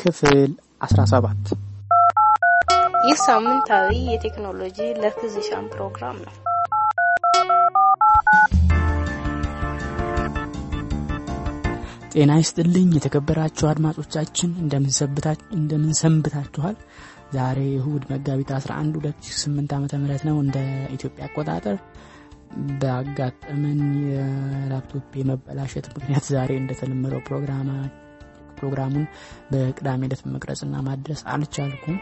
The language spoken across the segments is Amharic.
ክፍል 17 ይህ ሳምንታዊ የቴክኖሎጂ ለፊዚሻን ፕሮግራም ነው። ጤና ይስጥልኝ የተከበራችሁ አድማጮቻችን እንደምን ሰንብታችኋል? ዛሬ እሁድ መጋቢት 11 2008 ዓመተ ምህረት ነው እንደ ኢትዮጵያ አቆጣጠር። በአጋጠመን የላፕቶፕ የመበላሸት ምክንያት ዛሬ እንደተለመደው ፕሮግራሙን በቅዳሜ ዕለት መቅረጽና ማድረስ አልቻልኩም።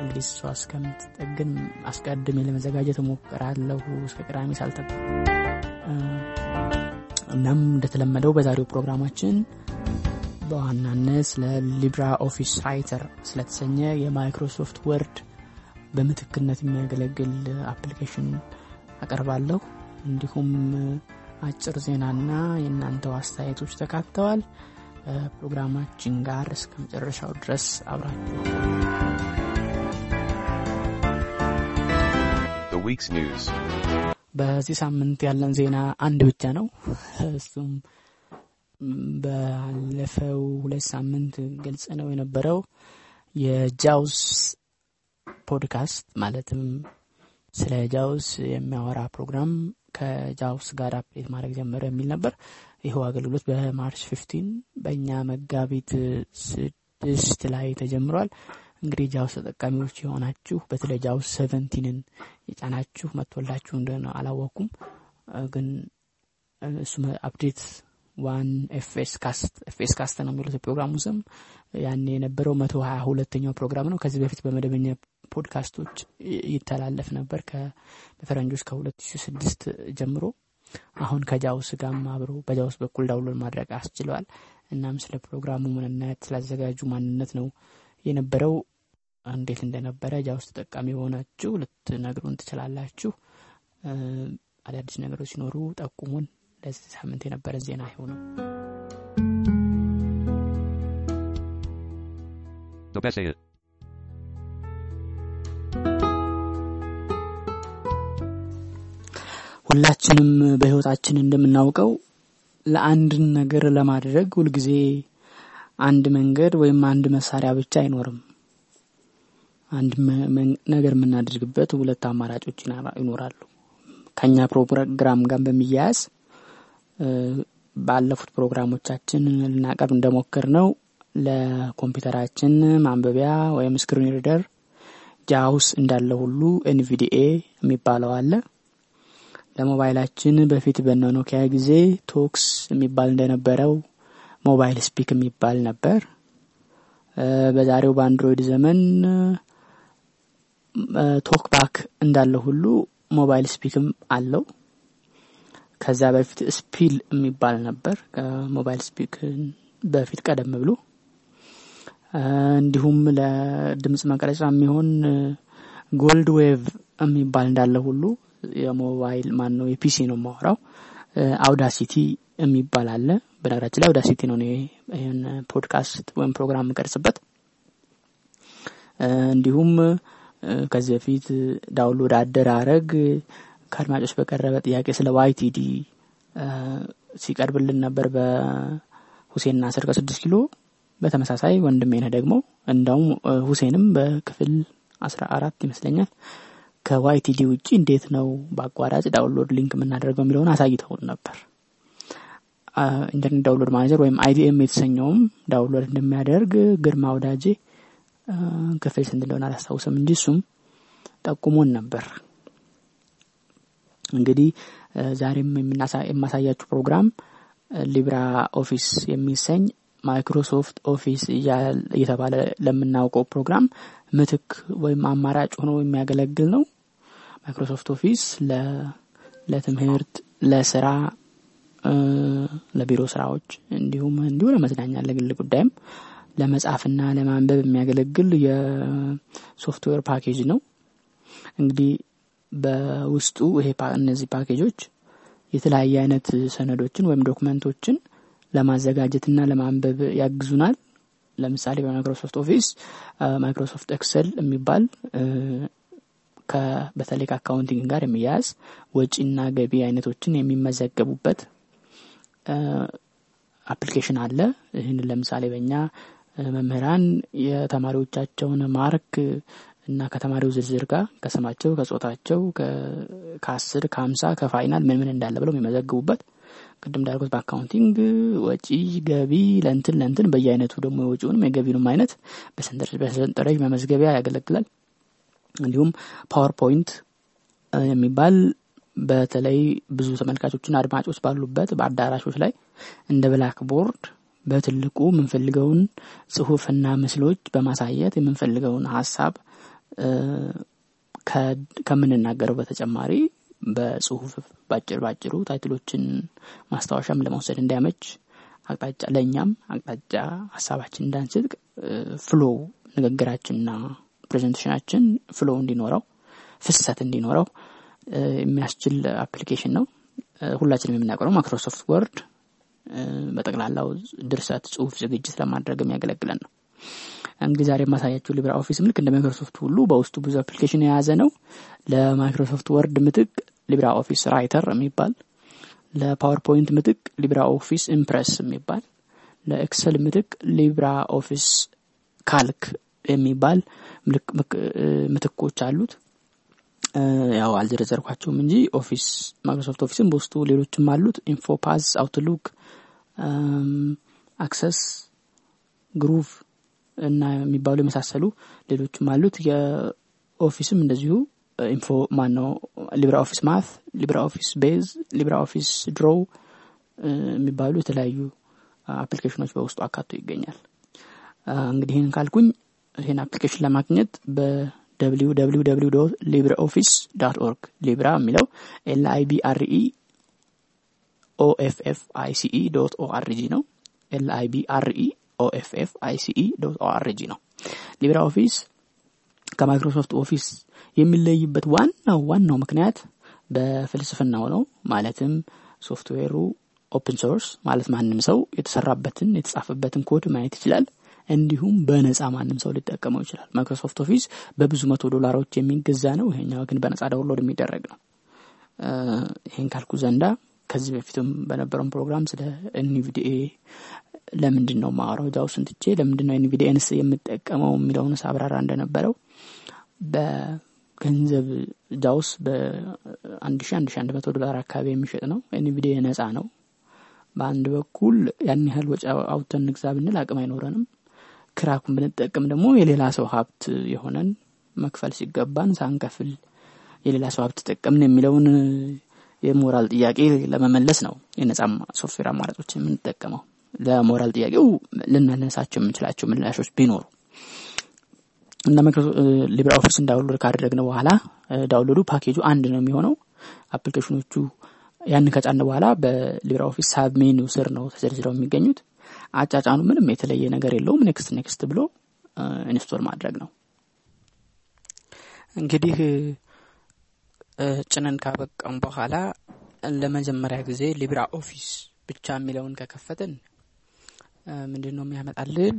እንግዲህ እሷ እስከምትጠግን አስቀድሜ ለመዘጋጀት እሞክራለሁ እስከ ቅዳሜ ሳልጠብቅ። እናም እንደተለመደው በዛሬው ፕሮግራማችን በዋናነት ስለ LibreOffice Writer ስለተሰኘ የ Microsoft Word በምትክነት የሚያገለግል application አቀርባለሁ። እንዲሁም አጭር ዜናና የእናንተው አስተያየቶች ተካተዋል። ፕሮግራማችን ጋር እስከ መጨረሻው ድረስ አብራችሁ The week's news. በዚህ ሳምንት ያለን ዜና አንድ ብቻ ነው። እሱም ባለፈው ሁለት ሳምንት ግልጽ ነው የነበረው የጃውስ ፖድካስት ማለትም ስለ JAWS የሚያወራ ፕሮግራም ከ JAWS ጋር update ማድረግ ጀመረ የሚል ነበር። ይኸው አገልግሎት በ March fifteen በእኛ መጋቢት ስድስት ላይ ተጀምሯል። እንግዲህ JAWS ተጠቃሚዎች የሆናችሁ በተለይ JAWS seventeen ን የጫናችሁ መጥቶላችሁ እንደሆነ አላወኩም፣ ግን እሱ update one FSCast FSCast ነው የሚሉት የፕሮግራሙ ስም። ያኔ የነበረው መቶ ሀያ ሁለተኛው ፕሮግራም ነው። ከዚህ በፊት በመደበኛ ፖድካስቶች ይተላለፍ ነበር በፈረንጆች ከሁለት ሺ ስድስት ጀምሮ። አሁን ከ JAWS ጋርም አብሮ በ JAWS በኩል download ማድረግ አስችለዋል። እናም ስለ ፕሮግራሙ ምንነት ስላዘጋጁ ማንነት ነው የነበረው። እንዴት እንደነበረ JAWS ተጠቃሚ የሆናችሁ ልትነግሩን ትችላላችሁ። አዳዲስ ነገሮች ሲኖሩ ጠቁሙን። ለዚህ ሳምንት የነበረ ዜና ይኸው ነው። ሁላችንም በህይወታችን እንደምናውቀው ለአንድን ነገር ለማድረግ ሁልጊዜ አንድ መንገድ ወይም አንድ መሳሪያ ብቻ አይኖርም። አንድ ነገር የምናደርግበት ሁለት አማራጮች ይኖራሉ። ከኛ ፕሮግራም ጋር በሚያያዝ ባለፉት ፕሮግራሞቻችን ልናቀርብ እንደሞክር ነው ለኮምፒውተራችን ማንበቢያ ወይም screen reader JAWS እንዳለ ሁሉ NVDA የሚባለው አለ። ለሞባይላችን በፊት በ Nokia ጊዜ Talks የሚባል እንደነበረው Mobile Speak የሚባል ነበር። በዛሬው በ Android ዘመን TalkBack እንዳለ ሁሉ Mobile Speak ም አለው። ከዛ በፊት ስፒል የሚባል ነበር ከ Mobile Speak በፊት ቀደም ብሎ። እንዲሁም ለድምጽ መቅረጫ የሚሆን GoldWave የሚባል እንዳለ ሁሉ የሞባይል ማን ነው የ PC ነው የማወራው Audacity የሚባል አለ። በነገራችን ላይ Audacity ነው ይህን ፖድካስት ወይም ፕሮግራም የምቀርጽበት። እንዲሁም ከዚህ በፊት download አደራረግ ከአድማጮች በቀረበ ጥያቄ ስለ YTD ሲቀርብልን ነበር በሁሴን ናስር ከስድስት ኪሎ። በተመሳሳይ ወንድሜ ነህ ደግሞ እንዳውም ሁሴንም በክፍል አስራ አራት ይመስለኛል ከ YTD ውጪ እንዴት ነው በአቋራጭ download link የምናደርገው የሚለውን አሳይተውን ነበር። Internet Download Manager ወይም IDM የተሰኘውም download እንደሚያደርግ ግርማ ወዳጄ ክፍል ስንት እንደሆነ አላስታውስም እንጂ እሱም ጠቁሞን ነበር። እንግዲህ ዛሬም የማሳያችሁ ፕሮግራም LibreOffice የሚሰኝ Microsoft Office እየተባለ ለምናውቀው ፕሮግራም ምትክ ወይም አማራጭ ሆኖ የሚያገለግል ነው። Microsoft Office ለትምህርት፣ ለስራ፣ ለቢሮ ስራዎች እንዲሁም እንዲሁ ለመዝናኛ ለግል ጉዳይም ለመጻፍና ለማንበብ የሚያገለግል የሶፍትዌር ፓኬጅ ነው። እንግዲህ በውስጡ ይሄ እነዚህ ፓኬጆች የተለያየ አይነት ሰነዶችን ወይም document ኦችን ለማዘጋጀትና ለማንበብ ያግዙናል። ለምሳሌ በ Microsoft Office Microsoft Excel የሚባል በተለይ ከ accounting ጋር የሚያያዝ ወጪና ገቢ አይነቶችን የሚመዘገቡበት application አለ። ይህን ለምሳሌ በእኛ መምህራን የተማሪዎቻቸውን mark እና ከተማሪው ዝርዝር ጋር ከስማቸው፣ ከጾታቸው፣ ከአስር ከሀምሳ ከ final ምን ምን እንዳለ ብለው የሚመዘግቡበት ቅድም እንዳልኩት በ accounting ወጪ ገቢ ለንትን ለንትን በየአይነቱ ደግሞ የወጪውንም የገቢውንም አይነት በሰንጠረዥ መመዝገቢያ ያገለግላል። እንዲሁም PowerPoint የሚባል በተለይ ብዙ ተመልካቾችና አድማጮች ባሉበት በአዳራሾች ላይ እንደ blackboard በትልቁ የምንፈልገውን ጽሁፍና ምስሎች በማሳየት የምንፈልገውን ሀሳብ ከምንናገረው በተጨማሪ በጽሁፍ ባጭር ባጭሩ title ኦችን ማስታወሻም ለመውሰድ እንዲያመች አቅጣጫ ለእኛም አቅጣጫ ሀሳባችን እንዳንስጥቅ flow ንግግራችንና presentation ኣችን flow እንዲኖረው ፍሰት እንዲኖረው የሚያስችል application ነው። ሁላችንም የምናውቀው Microsoft Word በጠቅላላው ድርሰት፣ ጽሁፍ ዝግጅት ለማድረግ የሚያገለግለን ነው። እንግዲህ ዛሬ የማሳያችሁ LibreOffice ልክ እንደ ማይክሮሶፍት ሁሉ በውስጡ ብዙ application የያዘ ነው። ለ Microsoft Word ምትክ LibreOffice Writer የሚባል፣ ለ PowerPoint ምትክ LibreOffice Impress የሚባል፣ ለ Excel ምትክ LibreOffice Calc የሚባል ምትኮች አሉት። ያው አልዘረዘርኳቸውም እንጂ Office Microsoft Office ም በውስጡ ሌሎችም አሉት። InfoPath፣ Outlook፣ Access፣ Groove እና የሚባሉ የመሳሰሉ ሌሎችም አሉት። የ Office ም እንደዚሁ ኢንፎ ማን ነው LibreOffice Math፣ LibreOffice Base፣ LibreOffice Draw የሚባሉ የተለያዩ application ኦች በውስጡ አካቶ ይገኛል። እንግዲህ ይህን ካልኩኝ ይህን application ለማግኘት dot LibreOffice dot org Libre የሚለው L I B R E OFF ICE dot ORG ነው። L I B R E OFF ICE dot ORG ነው። LibreOffice ከ Microsoft Office የሚለይበት ዋናው ዋናው ምክንያት በፍልስፍናው ነው። ማለትም ሶፍትዌሩ open source ማለት ማንም ሰው የተሰራበትን የተጻፈበትን ኮድ ማየት ይችላል። እንዲሁም በነጻ ማንም ሰው ሊጠቀመው ይችላል። Microsoft Office በብዙ መቶ ዶላሮች የሚገዛ ነው። ይሄኛው ግን በነጻ download የሚደረግ ነው። ይህን ካልኩ ዘንዳ ከዚህ በፊትም በነበረውን ፕሮግራም ስለ NVDA ለምንድን ነው ማወራው JAWS ን ትቼ ለምንድን ነው NVDA ንስ የምጠቀመው የሚለውን ሳብራራ እንደነበረው በገንዘብ JAWS በአንድ ሺ አንድ ሺ አንድ መቶ ዶላር አካባቢ የሚሸጥ ነው። NVDA ነጻ ነው። በአንድ በኩል ያን ያህል ወጪ አውጥተን ንግዛ ብንል አቅም አይኖረንም። crack ኡን ብንጠቀም ደግሞ የሌላ ሰው ሀብት የሆነን መክፈል ሲገባን ሳንከፍል የሌላ ሰው ሀብት ተጠቀምን የሚለውን የሞራል ጥያቄ ለመመለስ ነው የነጻም ሶፍትዌር አማራጮች የምንጠቀመው። ለሞራል ጥያቄው ልናነሳቸው የምንችላቸው ምላሾች ቢኖሩ እና LibreOffice ን download ካደረግን በኋላ download ኡ package ኡ አንድ ነው የሚሆነው። application ኦቹ ያንን ከጫን በኋላ በ LibreOffice submenu ስር ነው ተዘርዝረው የሚገኙት። አጫጫኑ ምንም የተለየ ነገር የለውም። next next ብሎ install ማድረግ ነው። እንግዲህ ጭነን ካበቃም በኋላ ለመጀመሪያ ጊዜ LibreOffice ብቻ የሚለውን ከከፈትን ምንድን ነው የሚያመጣልን?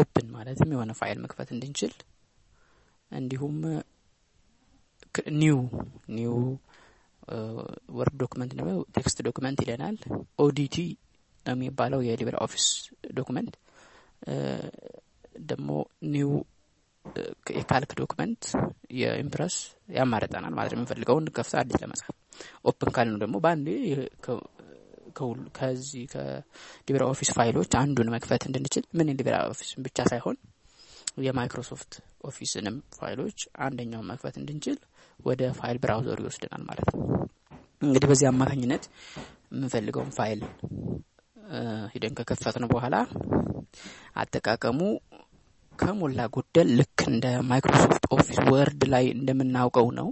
Open ማለትም የሆነ ፋይል መክፈት እንድንችል እንዲሁም new new Word document ነው text document ይለናል። ODT ነው የሚባለው የ LibreOffice document ደግሞ new የ Calc document የ Impress ያማርጠናል ማለት ነው። የምንፈልገውን ከፍታ አዲስ ለመጻፍ Open ካልነው ደግሞ በአንዴ ከዚህ ከ LibreOffice ፋይሎች አንዱን መክፈት እንድንችል ምን LibreOffice ን ብቻ ሳይሆን የ Microsoft Office ንም ፋይሎች አንደኛውን መክፈት እንድንችል ወደ file browser ኡ ይወስደናል ማለት ነው። እንግዲህ በዚህ አማካኝነት የምንፈልገውን ፋይል ሄደን ከከፈትን በኋላ አጠቃቀሙ ከሞላ ጎደል ልክ እንደ Microsoft Office Word ላይ እንደምናውቀው ነው።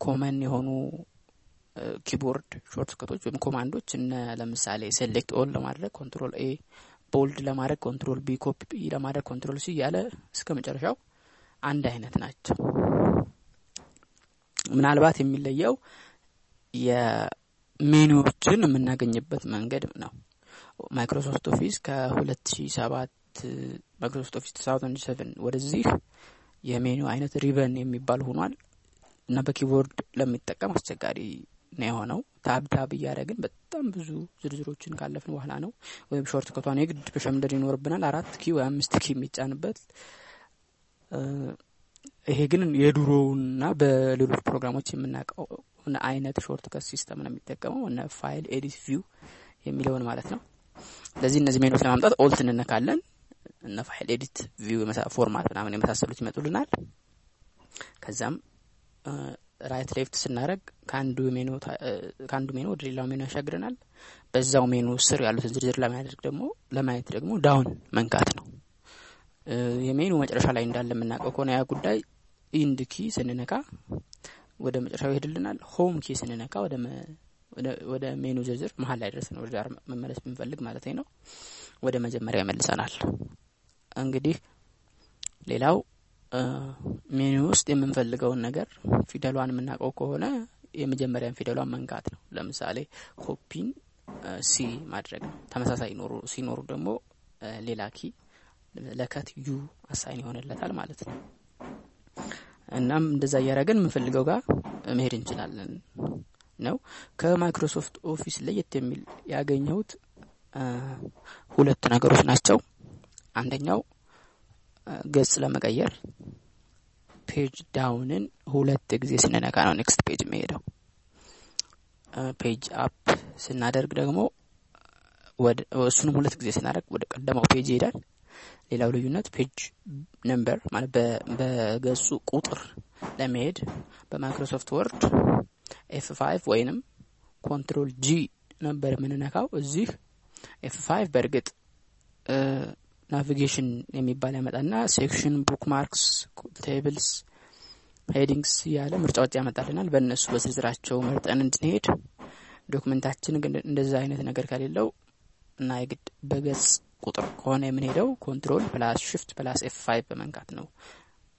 common የሆኑ keyboard shortcut ኦች ወይም command ኦች እነ ለምሳሌ select all ለማድረግ Control A፣ bold ለማድረግ Control B፣ copy ለማድረግ Control C እያለ እስከ መጨረሻው አንድ አይነት ናቸው። ምናልባት የሚለየው የሜኑዎችን የምናገኝበት መንገድ ነው። Microsoft Office ከ2007 Microsoft Office 2007 ወደዚህ የሜኑ አይነት ሪበን የሚባል ሆኗል እና በ keyboard ለሚጠቀም አስቸጋሪ ነው የሆነው። tab tab እያደረግን በጣም ብዙ ዝርዝሮችን ካለፍን በኋላ ነው ወይም shortcut ቷን የግድ መሸምደድ ይኖርብናል። አራት key ወይ አምስት key የሚጫንበት ይሄ ግን የድሮውና በሌሎች ፕሮግራሞች የምናውቀው አይነት shortcut system ነው የሚጠቀመው እነ File Edit View የሚለውን ማለት ነው። ስለዚህ እነዚህ ሜኖች ለማምጣት Alt እንነካለን። እነ File Edit View Format ምናምን የመሳሰሉት ይመጡልናል። ከዛም right left ስናደርግ ከአንዱ ሜኑ ወደ ሌላው ሜኑ ያሻግረናል። በዛው ሜኑ ስር ያሉትን ዝርዝር ለማድረግ ደግሞ ለማየት ደግሞ down መንካት ነው። የሜኑ መጨረሻ ላይ እንዳለ የምናውቀው ከሆነ ያ ጉዳይ End key ስንነካ ወደ መጨረሻው ይሄድልናል። Home key ስንነካ ወደ ሜኑ ዝርዝር መሀል ላይ ድረስ ወደ ዳር መመለስ ብንፈልግ ማለት ነው። ወደ መጀመሪያ ይመልሰናል። እንግዲህ ሌላው ሜኑ ውስጥ የምንፈልገውን ነገር ፊደሏን የምናውቀው ከሆነ የመጀመሪያን ፊደሏን መንካት ነው። ለምሳሌ ሆፒን ሲ ማድረግ ነው። ተመሳሳይ ሲኖሩ ደግሞ ሌላ ኪ ለከት ዩ አሳይን ይሆንለታል ማለት ነው። እናም እንደዛ እያደረገን የምንፈልገው ጋር መሄድ እንችላለን ነው። ከ Microsoft Office ለየት የሚል ያገኘሁት ሁለት ነገሮች ናቸው። አንደኛው ገጽ ለመቀየር Page Down ን ሁለት ጊዜ ስንነካ ነው next page የሚሄደው። Page Up ስናደርግ ደግሞ እሱንም ሁለት ጊዜ ስናደርግ ወደ ቀደመው page ይሄዳል። ሌላው ልዩነት page number ማለት በገጹ ቁጥር ለመሄድ በ Microsoft Word F5 ወይንም Control G ነበር የምንነካው። እዚህ F5 በእርግጥ navigation የሚባል ያመጣና section፣ bookmarks፣ tables፣ headings እያለ ምርጫዎች ያመጣልናል። በእነሱ በዝርዝራቸው መርጠን እንድንሄድ document ኣችን እንደዛ አይነት ነገር ከሌለው እና የግድ በገጽ ቁጥር ከሆነ የምንሄደው Control plus Shift plus F5 በመንካት ነው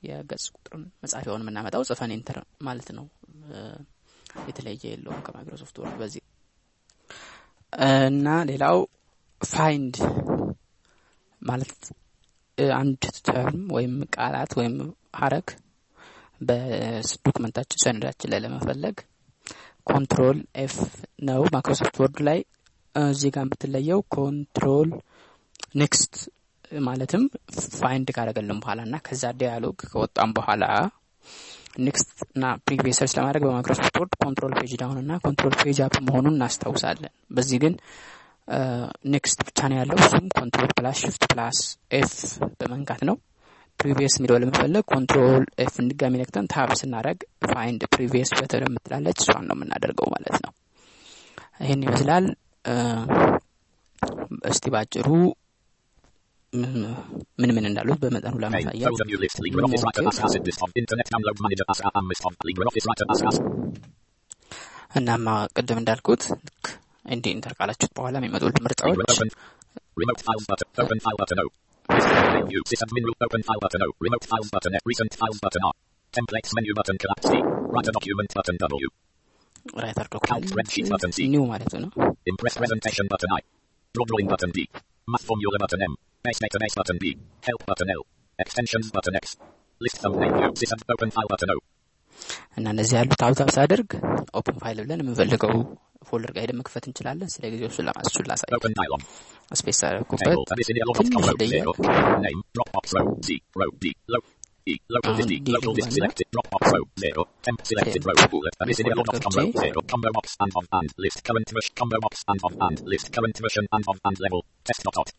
የገጽ ቁጥርን መጻፊያውን የምናመጣው ጽፈን Enter ማለት ነው። የተለየ የለውም ከ Microsoft Word በዚህ እና ሌላው find ማለት አንድ term ወይም ቃላት ወይም ሀረግ በ document ኣችን ሰነዳችን ላይ ለመፈለግ Control F ነው። Microsoft Word ላይ እዚህ ጋር የምትለየው Control next ማለትም find ካደረገልን በኋላ እና ከዛ dialog ከወጣም በኋላ next እና previous search ለማድረግ በ Microsoft Word Control Page Down እና Control Page Up መሆኑን እናስታውሳለን። በዚህ ግን next ብቻ ነው ያለው። እሱም Control plus Shift plus F በመንካት ነው። previous የሚለው ለመፈለግ Control F እንደጋሚ ነክተን tab ስናደርግ find previous button የምትላለች እሷን ነው የምናደርገው ማለት ነው። ይህን ይመስላል። እስቲ ባጭሩ ምን ምን እንዳሉት በመጠኑ ለማሳየት እናማ ቅድም እንዳልኩት ልክ እንዲህ ኢንተር ካላችሁት በኋላ የሚመጡት ምርጫዎች Remote files button. Open file button O. Menu. Sysadmin menu. Open file button O. Remote files button F. Recent files button R. Templates menu button collapse C. Write a document button W. ራይተር Count spreadsheet button C. ኒው ማለት ነው። Impress presentation button I. Draw drawing button D. Math formula button M. Base database button B. Help button L. Extensions button X. List thumbnail U. Sysad open file button O. እና እነዚህ ያሉት ታብታብ ሳደርግ ኦፕን ፋይል ብለን የምንፈልገው ፎልደር ጋር ሄደን መክፈት እንችላለን። ስለ ጊዜው እሱን ለማስቹን ላሳይ። Open dialog. ስፔስ አደረኩበት Table. Abyssinia log of ትንሽ row ደቂቃ 0. Name. Dropbox row C. Row D. Low. E. Local Ah, list D. D Local list one, selected. Dropbox row 0. Temp selected Temp. row. Bullet. Abyssinia log of Bullet, row okay. 0. Combo box and of and list. Current version. Combo box and of and list. Current version and of and level. Test dot dot.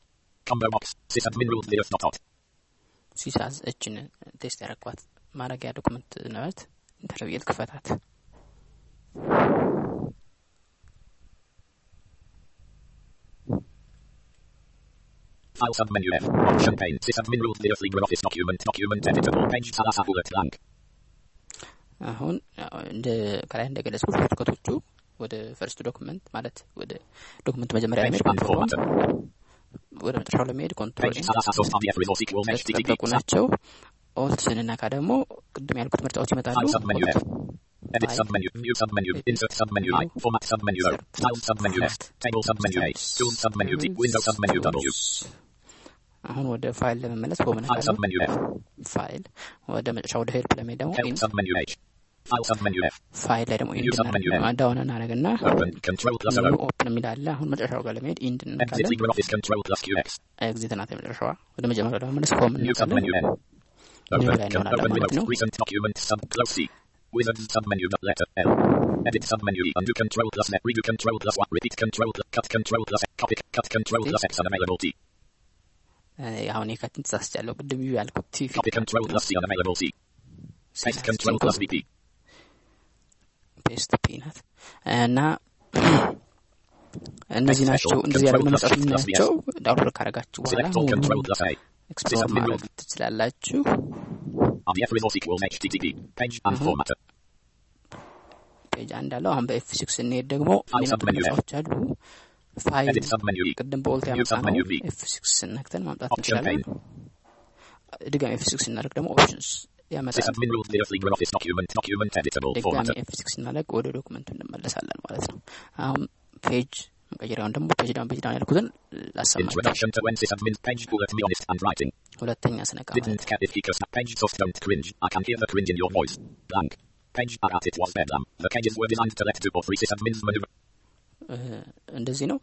Sysadmin rules the dot dot. ሲሳዝ እችን ቴስት ያደረኳት ማድረጊያ ዶክመንት ነበረት ኢንተርቪየት ክፈታት File submenu F. Option pane. Sysadmin rules the LibreOffice document. Document editable. Page Salasa bullet blank. አሁን ያው እንደ ከላይ እንደገለጽኩት ሾርትከቶቹ ወደ ፈርስት ዶክመንት ማለት ወደ ዶክመንት መጀመሪያ ኮንትሮል format. ወደ መጨረሻው ለመሄድ ኮንትሮል. የተጠበቁ ናቸው። ኦልት ስንነካ ደግሞ ቅድም ያልኩት ምርጫዎች ይመጣሉ።. Edit submenu. View submenu. Insert submenu I. Format submenu O. Style submenu F. Table submenu H. Tools submenu T. Window submenu W. አሁን ወደ ፋይል ለመመለስ F. ፋይል ወደ መጨረሻ ወደ ሄልፕ ለመሄድ ደግሞ Help ኢን submenu H. File submenu F. ፋይል ላይ ደግሞ ኢንድ New submenu N. ዳውን እናደርግና Open. Control plus O. ኦፕን የሚላለ አሁን መጨረሻው ጋር ለመሄድ ኢንድ Exit እንነካለን። LibreOffice Control plus QX. ኤግዚት ናት የመጨረሻዋ። ወደ መጀመሪያው ለመመለስ ሆም New እንነካለን። submenu N. New Open. line Con- ይሆናል open ማለት with ነው። Recent document sub close C. Wizards submenu dot letter L. Edit submenu E. Undo control plus net. Redo control plus one. Repeat control plus cut control plus X. Copy. Cut control plus X unavailable T. እ፣ አሁን የካቲን ተሳስቻለሁ። ቅድም ዩ ያልኩት ቲቪ Copy control plus C unavailable C. Paste control plus VP. ፔስት ፒ ናት እና እነዚህ ናቸው። እንደዚህ control መጽሐፍ የምናያቸው ዳውንሎድ ካረጋችሁ በኋላ. ኤክስፕሎር ማድረግ. ትችላላችሁ።. page አንድ አለው። አሁን በ F six ስንሄድ ደግሞ የሚመጡ አሉ። file E. ቅድም በ alt ያመጣነው. F six ነክተን ማምጣት እንችላለን። ድጋሚ F six ስናደርግ ደግሞ options ያመጣል። ድጋሚ formatter. F six ስናደርግ ወደ document ኡ እንመለሳለን ማለት ነው። አሁን page መቀየሪያውን ደግሞ page down page down ያልኩትን Writer. ሁለተኛ. እ፣ እንደዚህ ነው።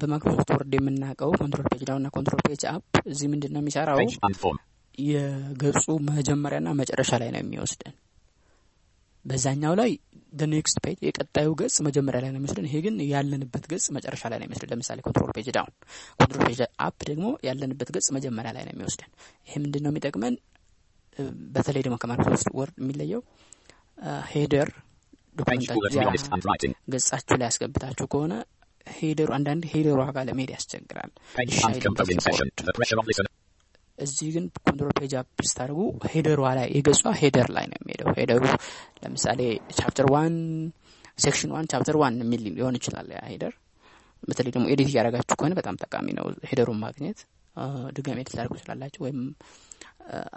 በ Microsoft Word የምናውቀው control page down እና control page up እዚህ ምንድን ነው የሚሰራው? የገጹ መጀመሪያና መጨረሻ ላይ ነው የሚወስደን። በዛኛው ላይ next page የቀጣዩ ገጽ መጀመሪያ ላይ ነው የሚወስደን። ይሄ ግን ያለንበት ገጽ መጨረሻ ላይ ነው የሚወስደን። ለምሳሌ control page down፣ control page up ደግሞ ያለንበት ገጽ መጀመሪያ ላይ ነው የሚወስደን። ይሄ ምንድን ነው የሚጠቅመን? በተለይ ደግሞ ከ Microsoft Word የሚለየው header Writer. ገጻችሁ ላይ አስገብታችሁ ከሆነ header ኡ አንዳንድ header ኡ ጋ ለመሄድ ያስቸግራል። እዚህ ግን control page up ስታደርጉ header ዋ ላይ የገጿ header ላይ ነው የሚሄደው። header ኡ ለምሳሌ chapter one section one chapter one የሚል ሊሆን ይችላል ያ header። በተለይ ደግሞ edit እያደረጋችሁ ከሆነ በጣም ጠቃሚ ነው header ኡን ማግኘት። ድጋሚ edit ልታደርጉ ትችላላችሁ። ወይም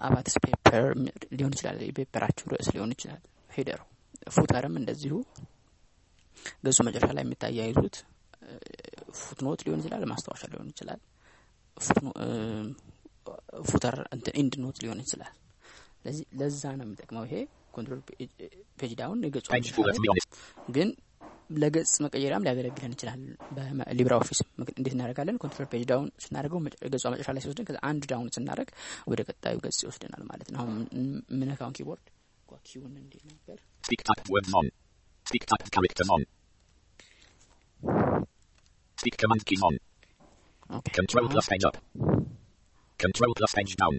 አባትስ paper ሊሆን ይችላል፣ የ paper ኣችሁ ርዕስ ሊሆን ይችላል header ኡ። footer ም እንደዚሁ ገጹ መጨረሻ ላይ የምታያይዙት footnote ሊሆን ይችላል፣ ማስታወሻ ሊሆን ይችላል። footer እንትን end note ሊሆን ይችላል። ስለዚህ ለዛ ነው የሚጠቅመው ይሄ control page down የገጹ. ግን ለገጽ መቀየሪያም ሊያገለግለን ይችላል። በ LibreOffice እንዴት እናደርጋለን? control page down ስናደርገው ገጿ መጨረሻ ላይ ሲወስደን ከዛ አንድ down ስናደርግ ወደ ቀጣዩ ገጽ ይወስደናል ማለት ነው። አሁን ም- የምነካውን keyboard key ውን እንዴት ነበር? Words on. Speak typed characters on. Speak command keys on. okay Control አሁን plus page up. Control plus page down.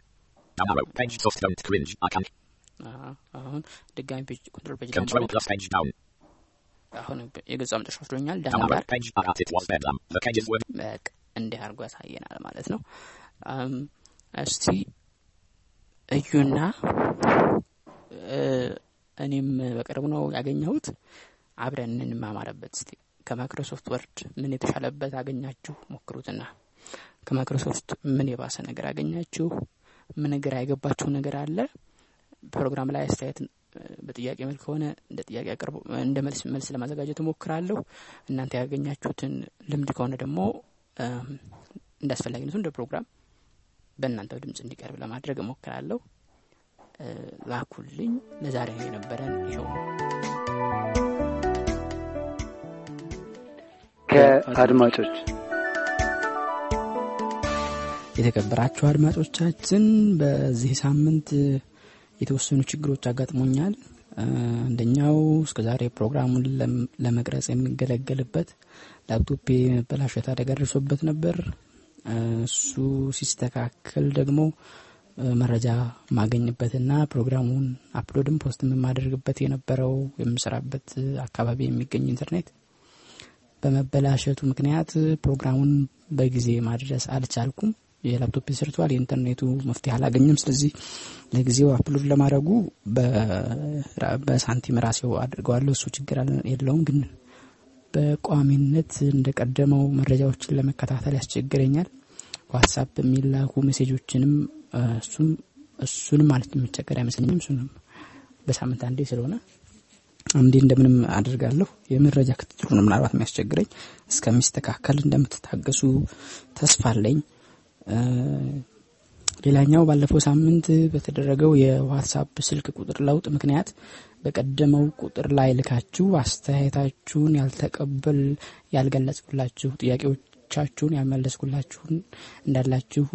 Down arrow. Page soft don't cringe. I can. አዎ፣ አሁን ድጋሚ page control page down. አሁን የገጿ መጨረሻ ወስዶኛል።. በቃ እንዲህ አድርጎ ያሳየናል ማለት ነው። እስቲ እዩና እኔም በቅርቡ ነው ያገኘሁት። አብረን እንማማርበት እስቲ ከ Microsoft Word ምን የተሻለበት አገኛችሁ ሞክሩትና ከማይክሮሶፍት ምን የባሰ ነገር አገኛችሁ? ምን ግራ የገባችሁ ነገር አለ? ፕሮግራም ላይ አስተያየት በጥያቄ መልክ ከሆነ እንደ ጥያቄ አቅርቡ፣ እንደ መልስ መልስ ለማዘጋጀት እሞክራለሁ። እናንተ ያገኛችሁትን ልምድ ከሆነ ደግሞ እንደ አስፈላጊነቱ እንደ ፕሮግራም በእናንተው ድምጽ እንዲቀርብ ለማድረግ እሞክራለሁ። ላኩልኝ። ለዛሬ የነበረን ይኸው ከአድማጮች የተከበራችሁ አድማጮቻችን በዚህ ሳምንት የተወሰኑ ችግሮች አጋጥሞኛል። አንደኛው እስከዛሬ ፕሮግራሙን ለመቅረጽ የምገለገልበት ላፕቶፔ መበላሸት አደጋ ደርሶበት ነበር። እሱ ሲስተካከል ደግሞ መረጃ ማገኝበትና ፕሮግራሙን upload ም post የማደርግበት የነበረው የምሰራበት አካባቢ የሚገኝ ኢንተርኔት በመበላሸቱ ምክንያት ፕሮግራሙን በጊዜ ማድረስ አልቻልኩም። የላፕቶፕ ሰርቷል፣ የኢንተርኔቱ መፍትሄ አላገኘም። ስለዚህ ለጊዜው upload ለማድረጉ በሳንቲም ራሴው አድርገዋለሁ። እሱ ችግር የለውም። ግን በቋሚነት እንደቀደመው መረጃዎችን ለመከታተል ያስቸግረኛል። WhatsApp የሚላኩ message ኦችንም እሱም እሱንም ማለት የሚቸገር አይመስለኝም። እሱንም በሳምንት አንዴ ስለሆነ አንዴ እንደምንም አድርጋለሁ። የመረጃ ክትትሉ ምናልባት የሚያስቸግረኝ። እስከሚስተካከል እንደምትታገሱ ተስፋ አለኝ። ሌላኛው ባለፈው ሳምንት በተደረገው የዋትሳፕ ስልክ ቁጥር ለውጥ ምክንያት በቀደመው ቁጥር ላይ ልካችሁ አስተያየታችሁን ያልተቀበል ያልገለጽኩላችሁ ጥያቄዎቻችሁን ያልመለስኩላችሁን እንዳላችሁ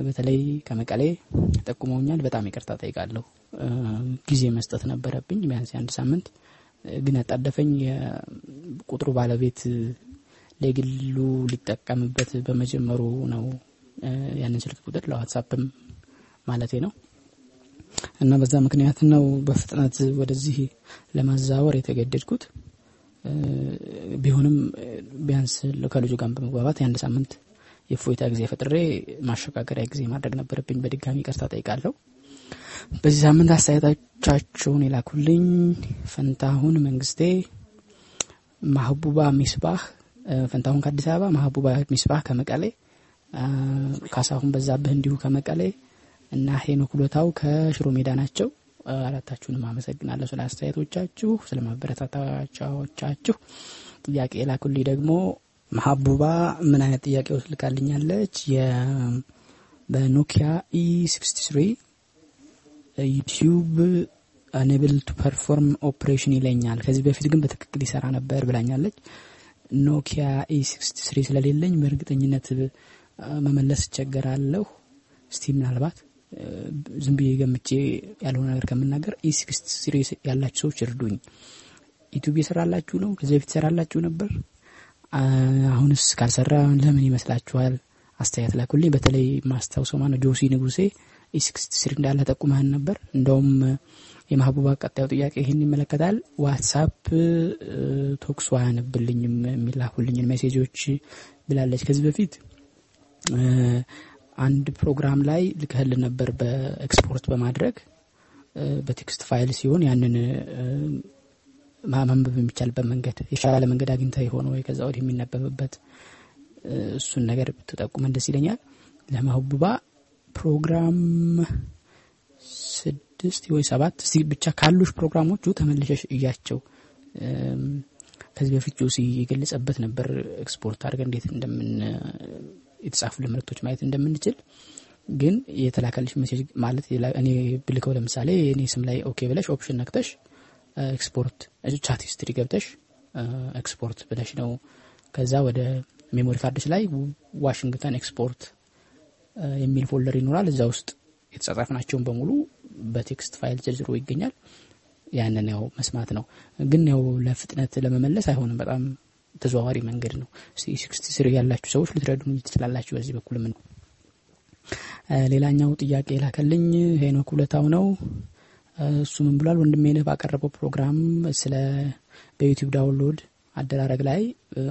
በተለይ ከመቀሌ ጠቁመውኛል። በጣም ይቅርታ ጠይቃለሁ። ጊዜ መስጠት ነበረብኝ ቢያንስ አንድ ሳምንት ግን ያጣደፈኝ የቁጥሩ ባለቤት ለግሉ ሊጠቀምበት በመጀመሩ ነው። ያንን ስልክ ቁጥር ለዋትሳፕም ማለቴ ነው እና በዛ ምክንያት ነው በፍጥነት ወደዚህ ለማዛወር የተገደድኩት። ቢሆንም ቢያንስ ከልጁ ጋር በመግባባት የአንድ ሳምንት የእፎይታ ጊዜ ፈጥሬ ማሸጋገሪያ ጊዜ ማድረግ ነበረብኝ። በድጋሚ ይቅርታ ጠይቃለሁ። በዚህ ሳምንት አስተያየቶቻቸውን የላኩልኝ ፈንታሁን መንግስቴ፣ ማህቡባ ሚስባህ ፈንታሁን ከአዲስ አበባ፣ ማህቡባ ሚስባህ ከመቀሌ፣ ካሳሁን በዛብህ እንዲሁ ከመቀሌ እና ሄኖክ ሎታው ከሽሮ ሜዳ ናቸው። አራታችሁንም አመሰግናለሁ ስለ አስተያየቶቻችሁ፣ ስለ ማበረታታቻዎቻችሁ። ጥያቄ የላኩልኝ ደግሞ ማህቡባ ምን አይነት ጥያቄዎች ልካልኛለች? በኖኪያ ኢ ሲክስቲ ስሪ ዩቲዩብ አኔብል ቱ ፐርፎርም ኦፕሬሽን ይለኛል። ከዚህ በፊት ግን በትክክል ይሰራ ነበር ብላኛለች። Nokia E sixty three ስለሌለኝ በእርግጠኝነት መመለስ እቸገራለሁ። እስቲ ምናልባት ዝም ብዬ ገምቼ ያልሆነ ነገር ከምናገር E sixty three ያላችሁ ሰዎች እርዱኝ። YouTube የሰራላችሁ ነው? ከዚህ በፊት ሰራላችሁ ነበር? አሁንስ ካልሰራ ለምን ይመስላችኋል? አስተያየት ላኩልኝ። በተለይ ማስታውሰው ማነው ጆሲ ንጉሴ E sixty three እንዳለ ጠቁመህን ነበር። እንደውም የማህቡባ ቀጣዩ ጥያቄ ይህን ይመለከታል። WhatsApp Talks ኡ አያነብልኝም የሚላኩልኝን ሜሴጆች ብላለች። ከዚህ በፊት አንድ ፕሮግራም ላይ ልክህልን ነበር በኤክስፖርት በማድረግ በ text file ሲሆን ያንን ማንበብ የሚቻልበት መንገድ የተሻለ መንገድ አግኝተህ ከሆነ ወይ ከዛ ወዲህ የሚነበብበት እሱን ነገር ብትጠቁመን ደስ ይለኛል። ለማህቡባ ፕሮግራም ስድስት ወይ ሰባት ብቻ ካሉሽ ፕሮግራሞቹ ተመልሰሽ እያቸው። ከዚህ በፊት ጆሲ የገለጸበት ነበር ኤክስፖርት አድርገን እንዴት እንደምን የተጻፉልን መልእክቶች ማየት እንደምንችል ግን የተላከልሽ message ማለት እኔ ብልከው ለምሳሌ እኔ ስም ላይ okay ብለሽ option ነክተሽ export chat history ገብተሽ ኤክስፖርት ብለሽ ነው። ከዛ ወደ memory card ሽ ላይ WhatsApp export የሚል folder ይኖራል። እዛ ውስጥ የተጻጻፍናቸውን በሙሉ በ text file ዘርዝሮ ይገኛል። ያንን ያው መስማት ነው። ግን ያው ለፍጥነት ለመመለስ አይሆንም። በጣም ተዘዋዋሪ መንገድ ነው። sixty three ያላችሁ ሰዎች ልትረዱን ትችላላችሁ። በዚህ በኩል ምን ሌላኛው ጥያቄ ላከልኝ ሄኖክ ሁለታው ነው። እሱ ምን ብሏል? ወንድሜ ነህ ባቀረበው ፕሮግራም ስለ በ YouTube download አደራረግ ላይ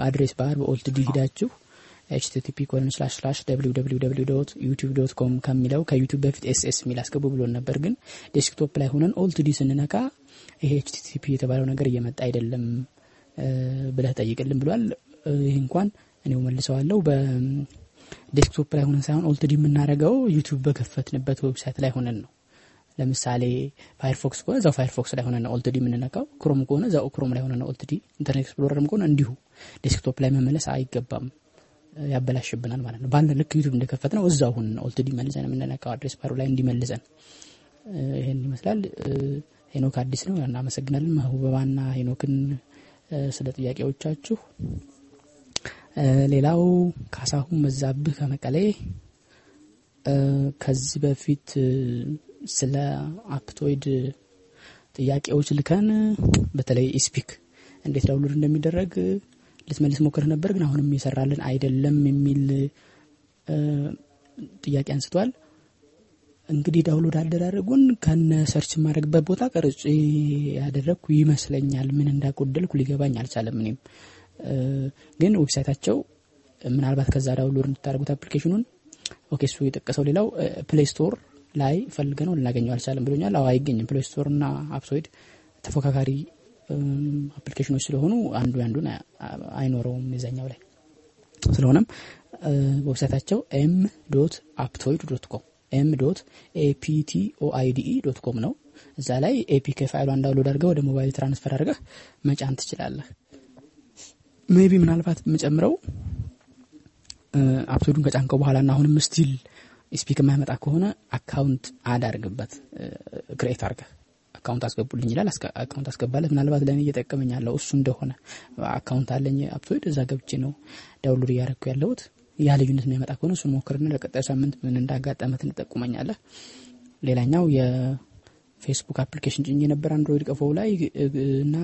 address bar በ Alt D ሂዳችሁ HTTP colon slash slash YouTube dot com ከሚለው ከ YouTube በፊት SS የሚል አስገቡ ብሎን ነበር። ግን desktop ላይ ሆነን Alt D ስንነካ ይሄ HTTP የተባለው ነገር እየመጣ አይደለም ብለህ ጠይቅልን ብሏል። ይህ እንኳን እኔው መልሰዋለሁ። በ desktop ላይ ሆነን ሳይሆን Alt D የምናደርገው YouTube በከፈትንበት website ላይ ሆነን ነው። ለምሳሌ Firefox ከሆነ እዛው Firefox ላይ ሆነ Alt D የምንነካው፣ Chrome ከሆነ እዛው Chrome ላይ ሆነ Alt D፣ Internet Explorer ም ከሆነ እንዲሁ desktop ላይ መመለስ አይገባም፣ ያበላሽብናል ማለት ነው። ባለ ልክ YouTube እንደከፈት ነው እዛው ሁን Alt D መልሰን የምንነካው address bar ኡ ላይ እንዲመልሰን። ይህን ይመስላል። ሄኖክ አዲስ ነው፣ እናመሰግናለን። ማህበባና ሄኖክን ስለ ጥያቄዎቻችሁ። ሌላው ካሳሁን መዛብህ ከመቀሌ ከዚህ በፊት ስለ Aptoide ጥያቄዎች ልከን በተለይ eSpeak እንዴት download እንደሚደረግ ልትመልስ ሞክር ነበር፣ ግን አሁንም የሰራልን አይደለም የሚል ጥያቄ አንስቷል። እንግዲህ download አደራረጉን ከነ search የማድረግበት ቦታ ቀርጬ ያደረግኩ ይመስለኛል። ምን እንዳጎደልኩ ሊገባኝ አልቻለም። እኔም ግን website ኣቸው ምናልባት ከዛ download እንድታደርጉት application ኑን okay፣ እሱ የጠቀሰው ሌላው Play Store ላይ ፈልገ ነው ልናገኘው አልቻለም ብሎኛል። አዎ አይገኝም። Play Store እና Aptoide ተፎካካሪ application ኖች ስለሆኑ አንዱ ያንዱን አይኖረውም የዛኛው ላይ። ስለሆነም website ኣቸው M dot Aptoide dot com M dot APTOIDE dot com ነው። እዛ ላይ APK file ኧን download አድርገህ ወደ ሞባይል transfer አድርገህ መጫን ትችላለህ። maybe ምናልባት የምጨምረው Aptoide ን ከጫንከው በኋላ ና አሁንም still eSpeak የማይመጣ ከሆነ account add አድርግበት create አድርገህ account አስገቡልኝ ይላል። account አስገባለት ምናልባት ለእኔ እየጠቀመኝ ያለው እሱ እንደሆነ። account አለኝ Aptoide እዛ ገብቼ ነው download እያደረግኩ ያለሁት ያ ልዩነት የሚያመጣ ከሆነ እሱን ሞክርና ለቀጣዩ ሳምንት ምን እንዳጋጠመ ትጠቁመኛለህ ሌላኛው የ Facebook application ጭኜ ነበር Android ቀፎው ላይ እና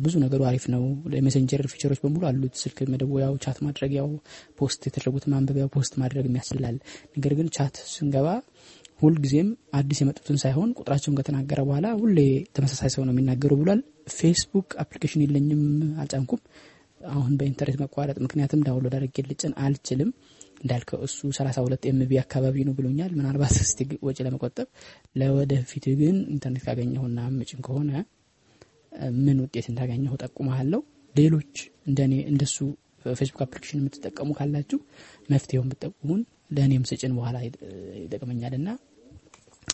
ብዙ ነገሩ አሪፍ ነው። የ Messenger feature ኦች በሙሉ አሉት። ስልክ መደወያው chat ማድረጊያው post የተደረጉት ማንበቢያው post ማድረግ የሚያስችላል። ነገር ግን chat ስንገባ ሁልጊዜም አዲስ የመጡትን ሳይሆን ቁጥራቸውን ከተናገረ በኋላ ሁሌ ተመሳሳይ ሰው ነው የሚናገሩ ብሏል። Facebook application የለኝም አልጫንኩም አሁን በኢንተርኔት መቋረጥ ምክንያትም download አድርጌ ልጭን አልችልም። እንዳልከው እሱ 32 MB አካባቢ ነው ብሎኛል። ምናልባት እስቲ ወጪ ለመቆጠብ ለወደፊት ግን ኢንተርኔት ካገኘሁና ምጭን ከሆነ ምን ውጤት እንዳገኘሁ ጠቁመሃለሁ። ሌሎች እንደኔ እንደሱ Facebook application የምትጠቀሙ ካላችሁ መፍትሄውን ብትጠቁሙን ለእኔም ስጭን በኋላ ይጠቅመኛል ና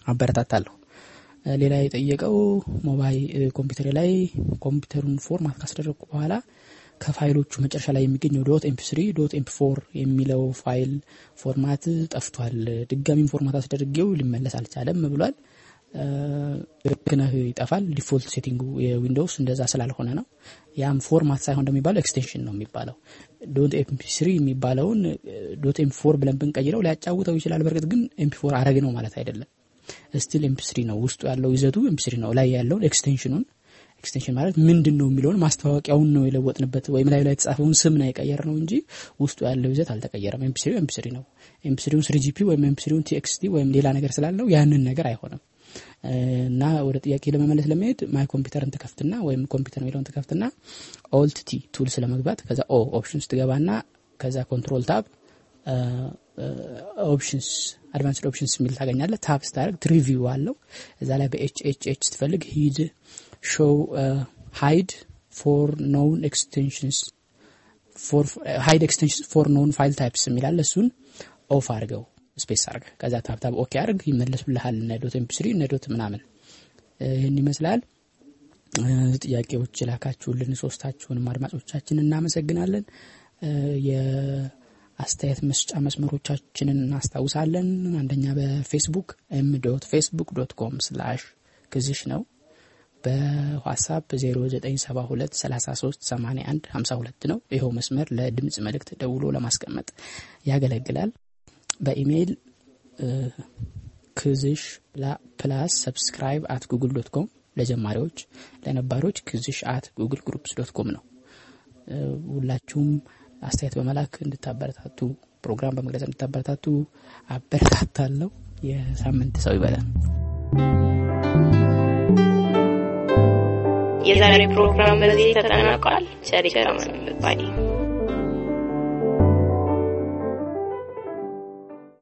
አበረታታለሁ። ሌላ የጠየቀው ሞባይል ኮምፒውተር ላይ ኮምፒውተሩን format ካስደረግኩ በኋላ ከፋይሎቹ መጨረሻ ላይ የሚገኘው dot MP three dot MP four የሚለው file format ጠፍቷል። ድጋሚም format አስደርጌው ሊመለስ አልቻለም ብሏል። እ፣ ልክ ነህ ይጠፋል። default setting ኡ የ Windows እንደዛ ስላልሆነ ነው። ያም format ሳይሆን እንደሚባለው extension ነው የሚባለው። dot MP three የሚባለውን dot MP four ብለን ብንቀይረው ሊያጫውተው ይችላል። በእርግጥ ግን MP four አረግ ነው ማለት አይደለም። still MP three ነው ውስጡ ያለው ይዘቱ MP three ነው ላይ ያለውን extension ኑን extension ማለት ምንድን ነው የሚለውን ማስታወቂያውን ነው የለወጥንበት ወይም ላይ ላይ የተጻፈውን ስም ነው የቀየር ነው እንጂ ውስጡ ያለው ይዘት አልተቀየረም። MP three MP three ነው። MP three ውን three GP ወይም MP three ውን TXT ወይም ሌላ ነገር ስላለው ያንን ነገር አይሆንም። እና ወደ ጥያቄ ለመመለስ ለመሄድ My Computer ን ትከፍትና ወይም ኮምፒውተር የሚለውን ትከፍትና ኦልት ቲ ቱል ስለመግባት ከዛ ኦ ኦፕሽንስ ትገባና ከዛ ኮንትሮል ታብ ኦፕሽንስ አድቫንስድ ኦፕሽንስ የሚል ታገኛለህ። ታብ ስታደርግ ትሪቪው አለው። እዛ ላይ በኤች ኤች ኤች ስትፈልግ ሂድ ሾው ሃይድ ፎር ኖውን ኤክስቴንሽንስ ሃይድ ኤክስቴንሽን ፎር ኖን ፋይል ታይፕስ የሚላለ እሱን ኦፍ አድርገው ስፔስ አድርገ ከዛ ታብታብ ኦኬ አድርግ። ይመለሱልሃል እነ ዶት ኤምፒ ስሪ እነ ዶት ምናምን። ይህን ይመስላል። ጥያቄዎች ላካችሁልን ሶስታችሁንም አድማጮቻችን እናመሰግናለን። የአስተያየት መስጫ መስመሮቻችንን እናስታውሳለን። አንደኛ በ Facebook M dot Facebook dot com slash ክዝሽ ነው በ WhatsApp 0972 33 81 52 ነው። ይኸው መስመር ለድምፅ መልእክት ደውሎ ለማስቀመጥ ያገለግላል። በኢሜይል ክዝሽ plus subscribe at Google dot com ለጀማሪዎች ለነባሮች ክዝሽ at Google Groups dot com ነው። ሁላችሁም አስተያየት በመላክ እንድታበረታቱ ፕሮግራም በመግለጽ እንድታበረታቱ አበረታታለሁ። የሳምንት ሰው ይበለን የዛሬ ፕሮግራም በዚህ ተጠናቋል። ቸር ይግጠመን